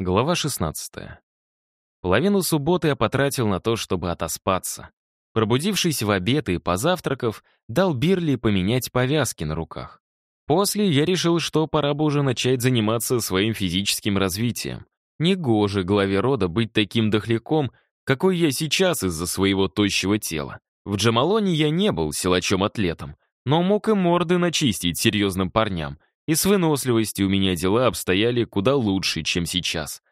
Глава 16. Половину субботы я потратил на то, чтобы отоспаться. Пробудившись в обед и позавтракав, дал Бирли поменять повязки на руках. После я решил, что пора бы уже начать заниматься своим физическим развитием. Негоже главе рода быть таким дохляком, какой я сейчас из-за своего тощего тела. В Джамалоне я не был силачом-атлетом, но мог и морды начистить серьезным парням, и с выносливостью у меня дела обстояли куда лучше, чем сейчас.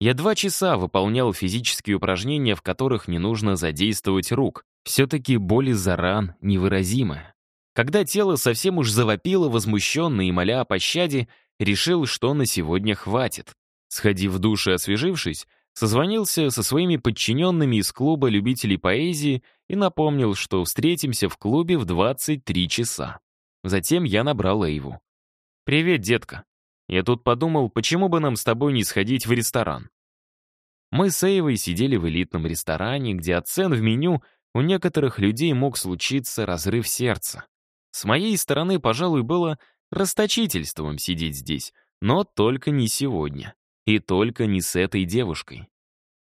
Я два часа выполнял физические упражнения, в которых не нужно задействовать рук. Все-таки боль из-за ран невыразимая. Когда тело совсем уж завопило, возмущенно и моля о пощаде, решил, что на сегодня хватит. Сходив в душ и освежившись, созвонился со своими подчиненными из клуба любителей поэзии и напомнил, что встретимся в клубе в 23 часа. Затем я набрал Эйву. «Привет, детка. Я тут подумал, почему бы нам с тобой не сходить в ресторан?» Мы с Эйвой сидели в элитном ресторане, где от цен в меню у некоторых людей мог случиться разрыв сердца. С моей стороны, пожалуй, было расточительством сидеть здесь, но только не сегодня. И только не с этой девушкой.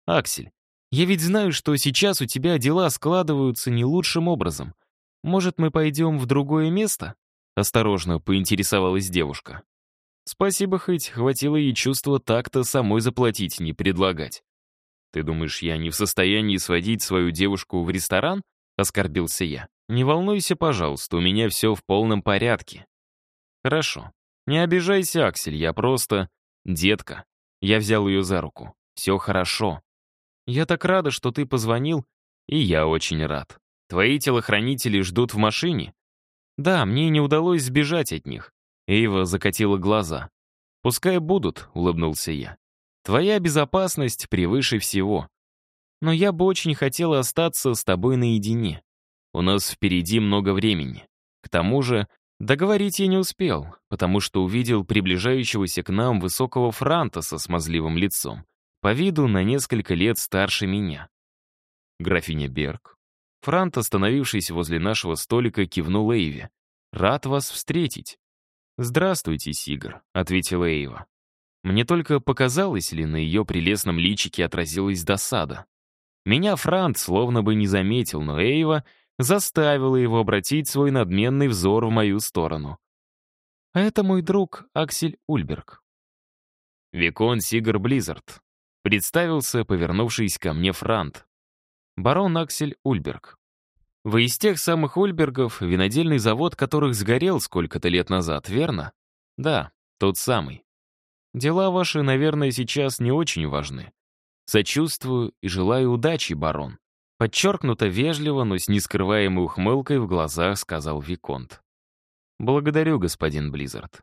«Аксель, я ведь знаю, что сейчас у тебя дела складываются не лучшим образом. Может, мы пойдем в другое место?» Осторожно поинтересовалась девушка. Спасибо хоть, хватило ей чувства так-то самой заплатить, не предлагать. «Ты думаешь, я не в состоянии сводить свою девушку в ресторан?» — оскорбился я. «Не волнуйся, пожалуйста, у меня все в полном порядке». «Хорошо. Не обижайся, Аксель, я просто... Детка». Я взял ее за руку. «Все хорошо. Я так рада, что ты позвонил, и я очень рад. Твои телохранители ждут в машине?» Да, мне не удалось сбежать от них. Эйва закатила глаза. «Пускай будут», — улыбнулся я. «Твоя безопасность превыше всего. Но я бы очень хотела остаться с тобой наедине. У нас впереди много времени. К тому же, договорить я не успел, потому что увидел приближающегося к нам высокого франта со смазливым лицом, по виду на несколько лет старше меня. Графиня Берг, Франт, остановившись возле нашего столика, кивнул Эйве. «Рад вас встретить». «Здравствуйте, Сигар», — ответила Эйва. Мне только показалось ли на ее прелестном личике отразилась досада. Меня Франт словно бы не заметил, но Эйва заставила его обратить свой надменный взор в мою сторону. «А это мой друг Аксель Ульберг». «Викон Сигар Близзард», — представился, повернувшись ко мне Франт барон Аксель Ульберг. Вы из тех самых Ульбергов, винодельный завод которых сгорел сколько-то лет назад, верно? Да, тот самый. Дела ваши, наверное, сейчас не очень важны. Сочувствую и желаю удачи, барон. Подчеркнуто вежливо, но с нескрываемой ухмылкой в глазах сказал Виконт. «Благодарю, господин Близзард».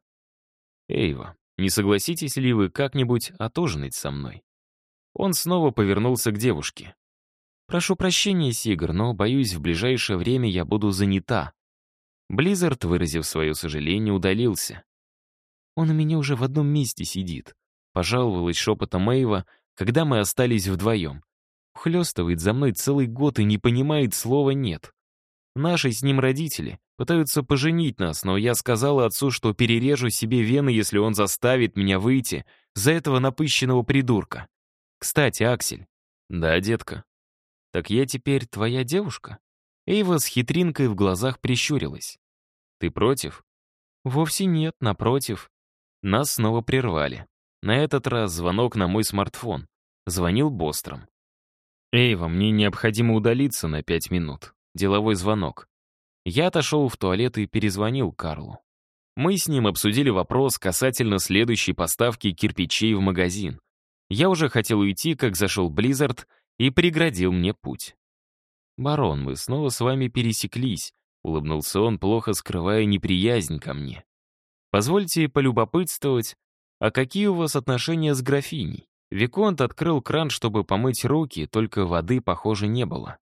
«Эйва, не согласитесь ли вы как-нибудь отужинать со мной?» Он снова повернулся к девушке. «Прошу прощения, сэр, но, боюсь, в ближайшее время я буду занята». Близзард, выразив свое сожаление, удалился. «Он у меня уже в одном месте сидит», — пожаловалась шепотом Эйва, когда мы остались вдвоем. Ухлестывает за мной целый год и не понимает слова «нет». Наши с ним родители пытаются поженить нас, но я сказала отцу, что перережу себе вены, если он заставит меня выйти за этого напыщенного придурка. Кстати, Аксель. Да, детка. «Так я теперь твоя девушка?» Эйва с хитринкой в глазах прищурилась. «Ты против?» «Вовсе нет, напротив». Нас снова прервали. На этот раз звонок на мой смартфон. Звонил Бостром. «Эйва, мне необходимо удалиться на пять минут. Деловой звонок». Я отошел в туалет и перезвонил Карлу. Мы с ним обсудили вопрос касательно следующей поставки кирпичей в магазин. Я уже хотел уйти, как зашел Близзард и преградил мне путь. «Барон, мы снова с вами пересеклись», — улыбнулся он, плохо скрывая неприязнь ко мне. «Позвольте полюбопытствовать, а какие у вас отношения с графиней?» Виконт открыл кран, чтобы помыть руки, только воды, похоже, не было.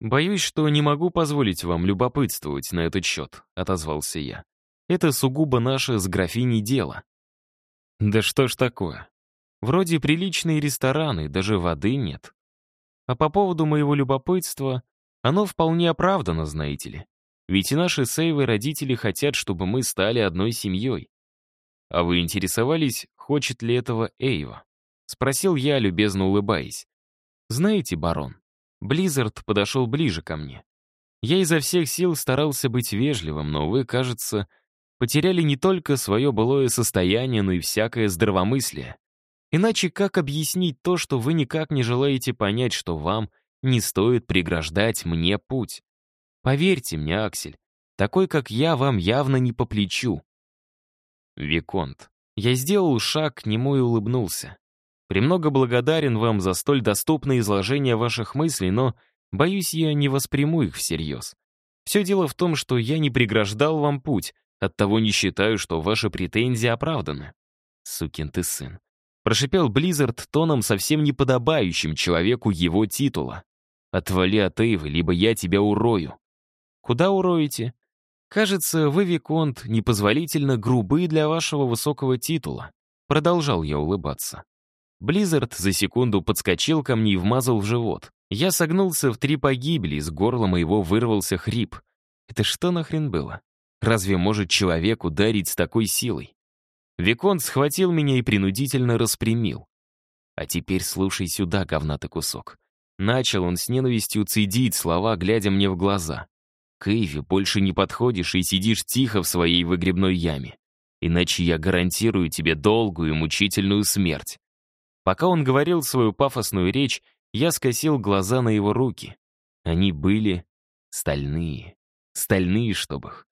«Боюсь, что не могу позволить вам любопытствовать на этот счет», — отозвался я. «Это сугубо наше с графиней дело». «Да что ж такое? Вроде приличные рестораны, даже воды нет. А по поводу моего любопытства, оно вполне оправдано, знаете ли. Ведь и наши сейвы родители хотят, чтобы мы стали одной семьей. А вы интересовались, хочет ли этого Эйва? Спросил я, любезно улыбаясь. «Знаете, барон, Близзард подошел ближе ко мне. Я изо всех сил старался быть вежливым, но вы, кажется, потеряли не только свое былое состояние, но и всякое здравомыслие. Иначе как объяснить то, что вы никак не желаете понять, что вам не стоит преграждать мне путь? Поверьте мне, Аксель, такой, как я, вам явно не по плечу. Виконт. Я сделал шаг к нему и улыбнулся. Премного благодарен вам за столь доступное изложение ваших мыслей, но, боюсь, я не восприму их всерьез. Все дело в том, что я не преграждал вам путь, оттого не считаю, что ваши претензии оправданы. Сукин ты сын. Прошипел Близзард тоном совсем неподобающим человеку его титула. «Отвали от Эйвы, либо я тебя урою». «Куда уроете?» «Кажется, вы, Виконт, непозволительно грубы для вашего высокого титула». Продолжал я улыбаться. Близзард за секунду подскочил ко мне и вмазал в живот. Я согнулся в три погибели, из горла моего вырвался хрип. Это что нахрен было? Разве может человек ударить с такой силой? Виконт схватил меня и принудительно распрямил. А теперь слушай сюда, говнатый кусок. Начал он с ненавистью цедить слова, глядя мне в глаза. К больше не подходишь и сидишь тихо в своей выгребной яме. Иначе я гарантирую тебе долгую и мучительную смерть. Пока он говорил свою пафосную речь, я скосил глаза на его руки. Они были стальные. Стальные, чтобы их.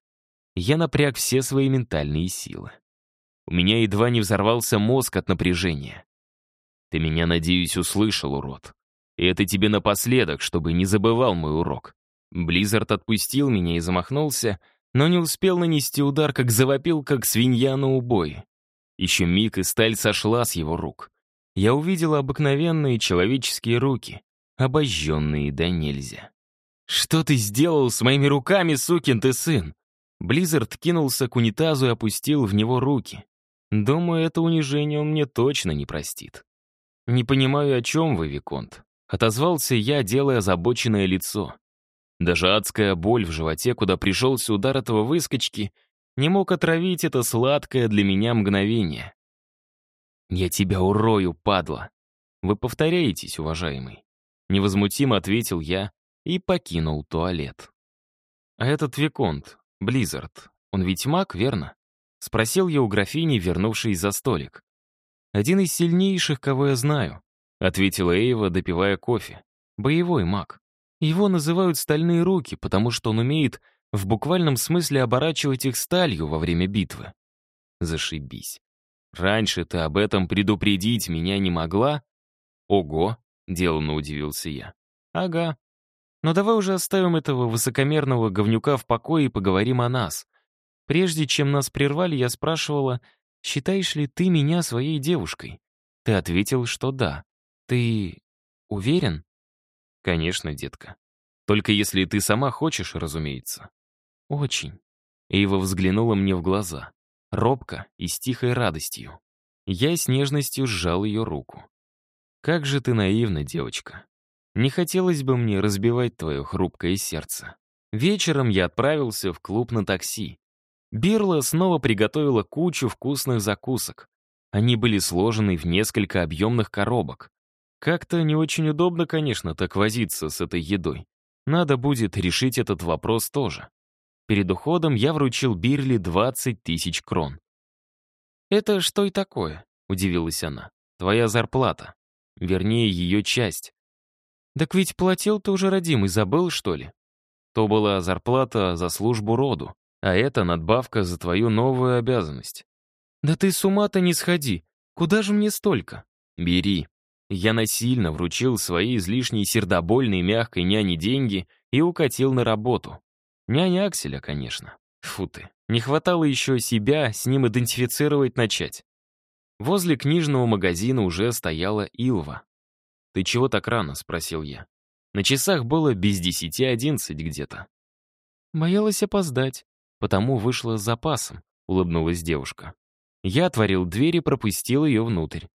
Я напряг все свои ментальные силы. У меня едва не взорвался мозг от напряжения. Ты меня, надеюсь, услышал, урод. И это тебе напоследок, чтобы не забывал мой урок. Близзард отпустил меня и замахнулся, но не успел нанести удар, как завопил, как свинья на убой. Еще миг, и сталь сошла с его рук. Я увидел обыкновенные человеческие руки, обожженные донельзя. «Что ты сделал с моими руками, сукин ты сын?» Близзард кинулся к унитазу и опустил в него руки. Думаю, это унижение он мне точно не простит. «Не понимаю, о чем вы, Виконт», — отозвался я, делая озабоченное лицо. Даже адская боль в животе, куда пришелся удар этого выскочки, не мог отравить это сладкое для меня мгновение. «Я тебя урою, падла!» «Вы повторяетесь, уважаемый», — невозмутимо ответил я и покинул туалет. «А этот Виконт, Близзард, он ведь маг, верно?» — спросил я у графини, вернувшись за столик. «Один из сильнейших, кого я знаю», — ответила Эйва, допивая кофе. «Боевой маг. Его называют «стальные руки», потому что он умеет в буквальном смысле оборачивать их сталью во время битвы». Зашибись. Раньше ты об этом предупредить меня не могла? Ого, деланно удивился я. Ага. Но давай уже оставим этого высокомерного говнюка в покое и поговорим о нас. Прежде чем нас прервали, я спрашивала, считаешь ли ты меня своей девушкой? Ты ответил, что да. Ты уверен? Конечно, детка. Только если ты сама хочешь, разумеется. Очень. Эйва взглянула мне в глаза. Робко и с тихой радостью. Я с нежностью сжал ее руку. «Как же ты наивна, девочка. Не хотелось бы мне разбивать твое хрупкое сердце». Вечером я отправился в клуб на такси. Бирла снова приготовила кучу вкусных закусок. Они были сложены в несколько объемных коробок. Как-то не очень удобно, конечно, так возиться с этой едой. Надо будет решить этот вопрос тоже. Перед уходом я вручил Бирли 20 тысяч крон. «Это что и такое?» — удивилась она. «Твоя зарплата. Вернее, ее часть». «Так ведь платил ты уже, родимый, забыл, что ли?» То была зарплата за службу роду, а это надбавка за твою новую обязанность. «Да ты с ума-то не сходи! Куда же мне столько?» «Бери». Я насильно вручил своей излишней сердобольной мягкой няне деньги и укатил на работу. Няня Акселя, конечно. Фу ты. Не хватало еще себя с ним идентифицировать начать. Возле книжного магазина уже стояла Илва. «Ты чего так рано?» — спросил я. На часах было без десяти одиннадцать где-то. Боялась опоздать, потому вышла с запасом, улыбнулась девушка. Я отворил дверь и пропустил ее внутрь.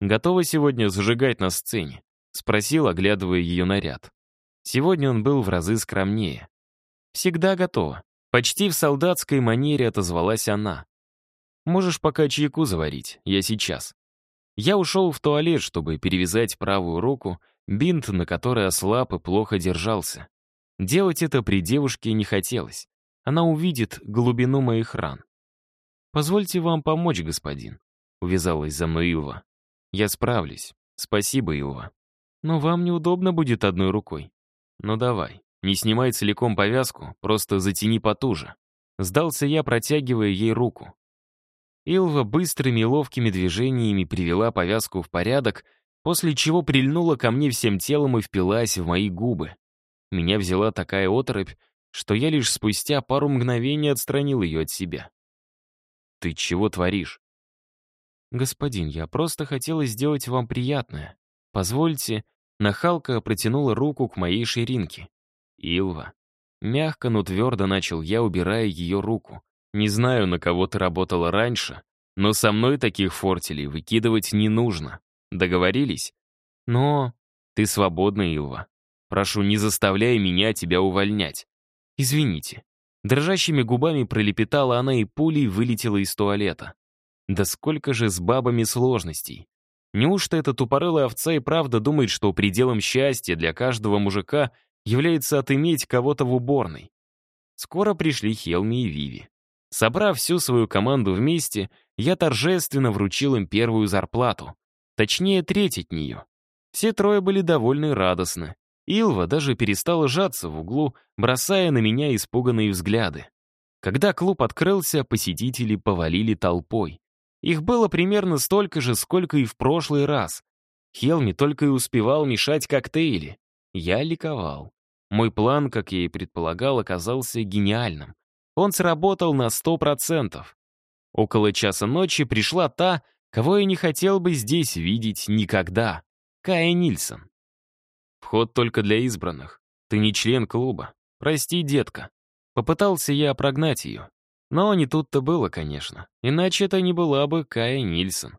«Готова сегодня зажигать на сцене?» — спросил, оглядывая ее наряд. Сегодня он был в разы скромнее. «Всегда готова», — почти в солдатской манере отозвалась она. «Можешь пока чайку заварить, я сейчас». Я ушел в туалет, чтобы перевязать правую руку, бинт на который ослаб и плохо держался. Делать это при девушке не хотелось. Она увидит глубину моих ран. «Позвольте вам помочь, господин», — увязалась за мной Илва. «Я справлюсь. Спасибо, Илва. Но вам неудобно будет одной рукой. Ну давай, не снимай целиком повязку, просто затяни потуже». Сдался я, протягивая ей руку. Илва быстрыми ловкими движениями привела повязку в порядок, после чего прильнула ко мне всем телом и впилась в мои губы. Меня взяла такая оторопь, что я лишь спустя пару мгновений отстранил ее от себя. «Ты чего творишь?» «Господин, я просто хотела сделать вам приятное. Позвольте...» Нахалка протянула руку к моей ширинке. «Илва». Мягко, но твердо начал я, убирая ее руку. «Не знаю, на кого ты работала раньше, но со мной таких фортелей выкидывать не нужно. Договорились? Но... Ты свободна, Илва. Прошу, не заставляй меня тебя увольнять. Извините». Дрожащими губами пролепетала она и пулей вылетела из туалета. Да сколько же с бабами сложностей. Неужто эта тупорылая овца и правда думает, что пределом счастья для каждого мужика является отыметь кого-то в уборной? Скоро пришли Хелми и Виви. Собрав всю свою команду вместе, я торжественно вручил им первую зарплату. Точнее, треть от нее. Все трое были довольны и радостны. Илва даже перестала сжаться в углу, бросая на меня испуганные взгляды. Когда клуб открылся, посетители повалили толпой. Их было примерно столько же, сколько и в прошлый раз. Хелми только и успевал мешать коктейли. Я ликовал. Мой план, как я и предполагал, оказался гениальным. Он сработал на сто процентов. Около часа ночи пришла та, кого я не хотел бы здесь видеть никогда. Кая Нильсон. Вход только для избранных. Ты не член клуба. Прости, детка. Попытался я прогнать ее. Но не тут-то было, конечно. Иначе это не была бы Кая Нильсон.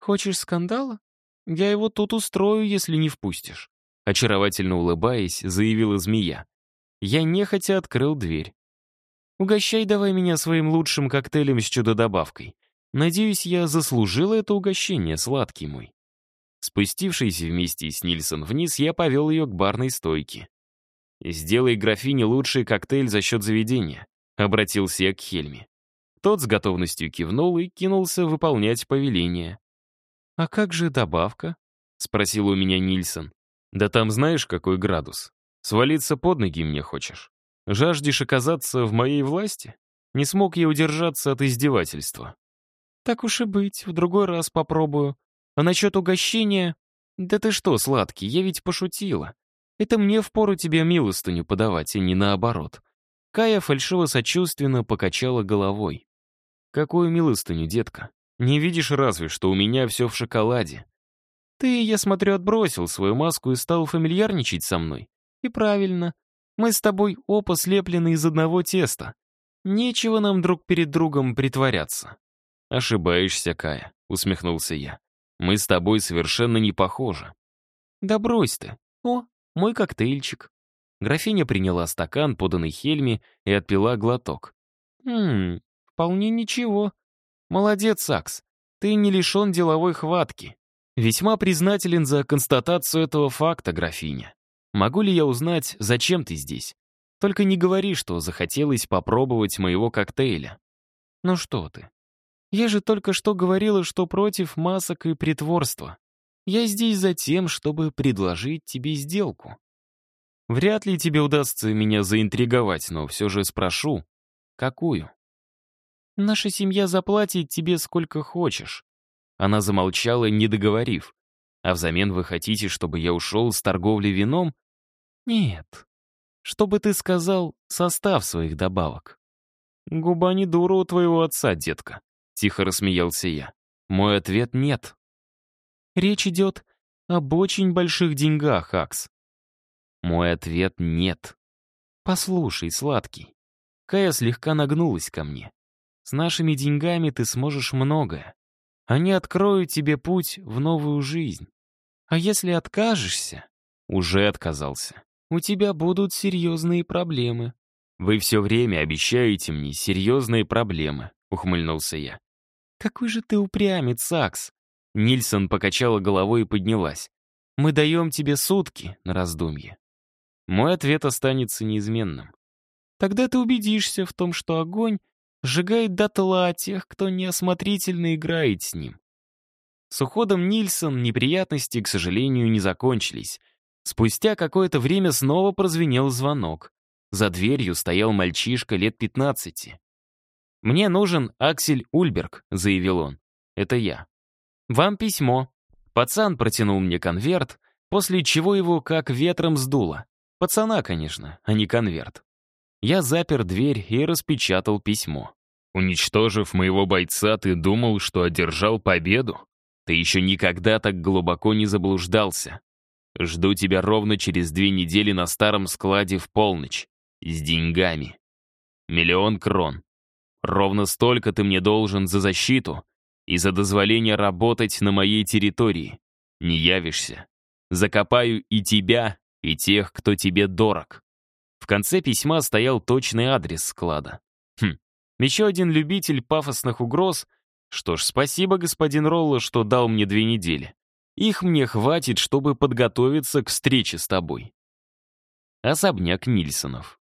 «Хочешь скандала? Я его тут устрою, если не впустишь». Очаровательно улыбаясь, заявила змея. Я нехотя открыл дверь. «Угощай давай меня своим лучшим коктейлем с чудо-добавкой. Надеюсь, я заслужила это угощение, сладкий мой». Спустившись вместе с Нильсон вниз, я повел ее к барной стойке. «Сделай графине лучший коктейль за счет заведения», — обратился я к Хельме. Тот с готовностью кивнул и кинулся выполнять повеление. «А как же добавка?» — спросил у меня Нильсон. «Да там знаешь, какой градус. Свалиться под ноги мне хочешь? Жаждешь оказаться в моей власти?» Не смог я удержаться от издевательства. «Так уж и быть, в другой раз попробую», а насчет угощения... Да ты что, сладкий, я ведь пошутила. Это мне впору тебе милостыню подавать, а не наоборот. Кая фальшиво-сочувственно покачала головой. «Какую милостыню, детка? Не видишь разве, что у меня все в шоколаде?» «Ты, я смотрю, отбросил свою маску и стал фамильярничать со мной. И правильно. Мы с тобой оба слеплены из одного теста. Нечего нам друг перед другом притворяться». «Ошибаешься, Кая», — усмехнулся я. Мы с тобой совершенно не похожи». «Да брось ты. О, мой коктейльчик». Графиня приняла стакан, поданный Хельме, и отпила глоток. «Хм, вполне ничего. Молодец, Сакс. Ты не лишен деловой хватки. Весьма признателен за констатацию этого факта, графиня. Могу ли я узнать, зачем ты здесь? Только не говори, что захотелось попробовать моего коктейля. Ну что ты, я же только что говорила, что против масок и притворства. Я здесь за тем, чтобы предложить тебе сделку. Вряд ли тебе удастся меня заинтриговать, но все же спрошу, какую? Наша семья заплатит тебе сколько хочешь. Она замолчала, не договорив. А взамен вы хотите, чтобы я ушел с торговли вином? Нет. Чтобы ты сказал состав своих добавок. Губа не дура у твоего отца, детка. Тихо рассмеялся я. Мой ответ — нет. Речь идет об очень больших деньгах, Акс. Мой ответ — нет. Послушай, сладкий. Кая слегка нагнулась ко мне. С нашими деньгами ты сможешь многое. Они откроют тебе путь в новую жизнь. А если откажешься, уже отказался, у тебя будут серьезные проблемы. Вы все время обещаете мне серьезные проблемы, ухмыльнулся я. «Какой же ты упрямец, Сакс! Нильсон покачала головой и поднялась. «Мы даем тебе сутки на раздумье». Мой ответ останется неизменным. Тогда ты убедишься в том, что огонь сжигает дотла тех, кто неосмотрительно играет с ним. С уходом Нильсон неприятности, к сожалению, не закончились. Спустя какое-то время снова прозвенел звонок. За дверью стоял мальчишка лет 15. «Мне нужен Аксель Ульберг», — заявил он. «Это я». «Вам письмо». Пацан протянул мне конверт, после чего его как ветром сдуло. Пацана, конечно, а не конверт. Я запер дверь и распечатал письмо. «Уничтожив моего бойца, ты думал, что одержал победу? Ты еще никогда так глубоко не заблуждался. Жду тебя ровно через две недели на старом складе в полночь. С деньгами. Миллион крон. Ровно столько ты мне должен за защиту и за дозволение работать на моей территории. Не явишься. Закопаю и тебя, и тех, кто тебе дорог. В конце письма стоял точный адрес склада. Хм, еще один любитель пафосных угроз. Что ж, спасибо, господин Ролло, что дал мне две недели. Их мне хватит, чтобы подготовиться к встрече с тобой. Особняк Нильсонов.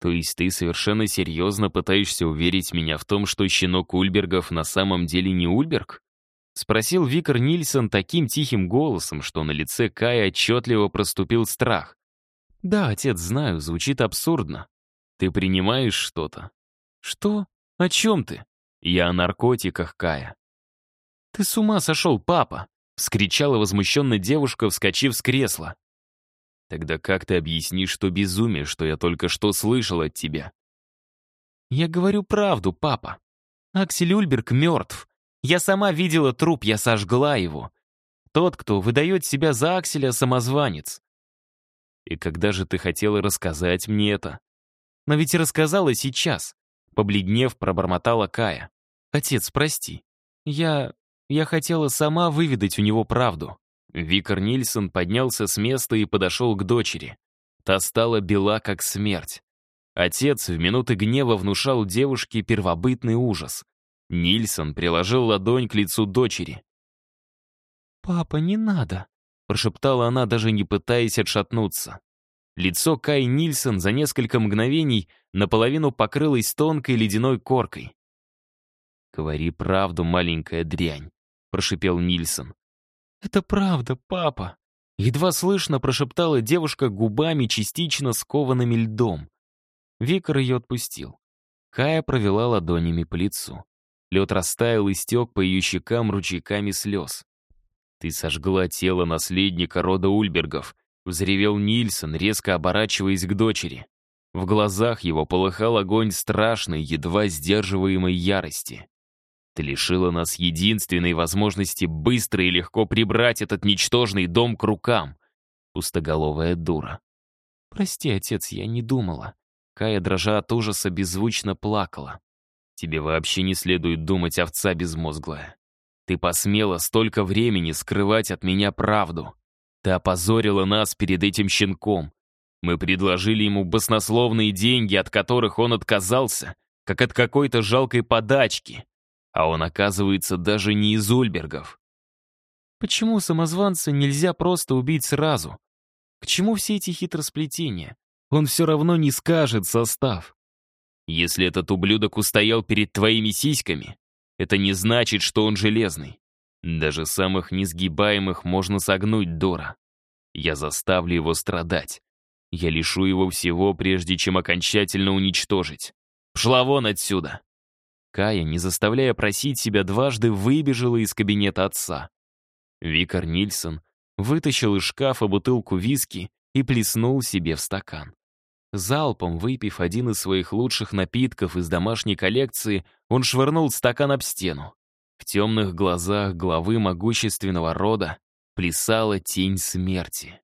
То есть ты совершенно серьезно пытаешься уверить меня в том, что щенок Ульбергов на самом деле не Ульберг? Спросил Викар Нильсон таким тихим голосом, что на лице Кая отчетливо проступил страх. «Да, отец, знаю, звучит абсурдно. Ты принимаешь что-то?» «Что? О чем ты?» «Я о наркотиках, Кая». «Ты с ума сошел, папа!» — вскричала возмущенно девушка, вскочив с кресла. «Тогда как ты объяснишь то безумие, что я только что слышал от тебя?» «Я говорю правду, папа. Аксель Ульберг мертв. Я сама видела труп, я сожгла его. Тот, кто выдает себя за Акселя, самозванец. И когда же ты хотела рассказать мне это? Но ведь рассказала сейчас. Побледнев, пробормотала Кая. Отец, прости. Я... я хотела сама выведать у него правду. Викар Нильсон поднялся с места и подошел к дочери. Та стала бела, как смерть. Отец в минуты гнева внушал девушке первобытный ужас. Нильсон приложил ладонь к лицу дочери. «Папа, не надо», прошептала она, даже не пытаясь отшатнуться. Лицо Кай Нильсон за несколько мгновений наполовину покрылось тонкой ледяной коркой. «Говори правду, маленькая дрянь», — прошипел Нильсон. «Это правда, папа», — едва слышно прошептала девушка губами, частично скованными льдом. Викар ее отпустил. Кая провела ладонями по лицу. Лед растаял и стек по ее щекам ручейками слез. «Ты сожгла тело наследника рода Ульбергов», — взревел Нильсон, резко оборачиваясь к дочери. В глазах его полыхал огонь страшной, едва сдерживаемой ярости. «Ты лишила нас единственной возможности быстро и легко прибрать этот ничтожный дом к рукам, пустоголовая дура». «Прости, отец, я не думала». Кая, дрожа от ужаса, беззвучно плакала. «Тебе вообще не следует думать, овца безмозглая. Ты посмела столько времени скрывать от меня правду. Ты опозорила нас перед этим щенком. Мы предложили ему баснословные деньги, от которых он отказался, как от какой-то жалкой подачки. А он, оказывается, даже не из Ульбергов. Почему самозванца нельзя просто убить сразу? К чему все эти хитросплетения? Он все равно не скажет состав. Если этот ублюдок устоял перед твоими сиськами, это не значит, что он железный. Даже самых несгибаемых можно согнуть, Дора. Я заставлю его страдать. Я лишу его всего, прежде чем окончательно уничтожить. Пшла вон отсюда!» Кая, не заставляя просить себя дважды, выбежала из кабинета отца. Викар Нильсон вытащил из шкафа бутылку виски и плеснул себе в стакан. Залпом выпив один из своих лучших напитков из домашней коллекции, он швырнул стакан об стену. В темных глазах главы могущественного рода плясала тень смерти.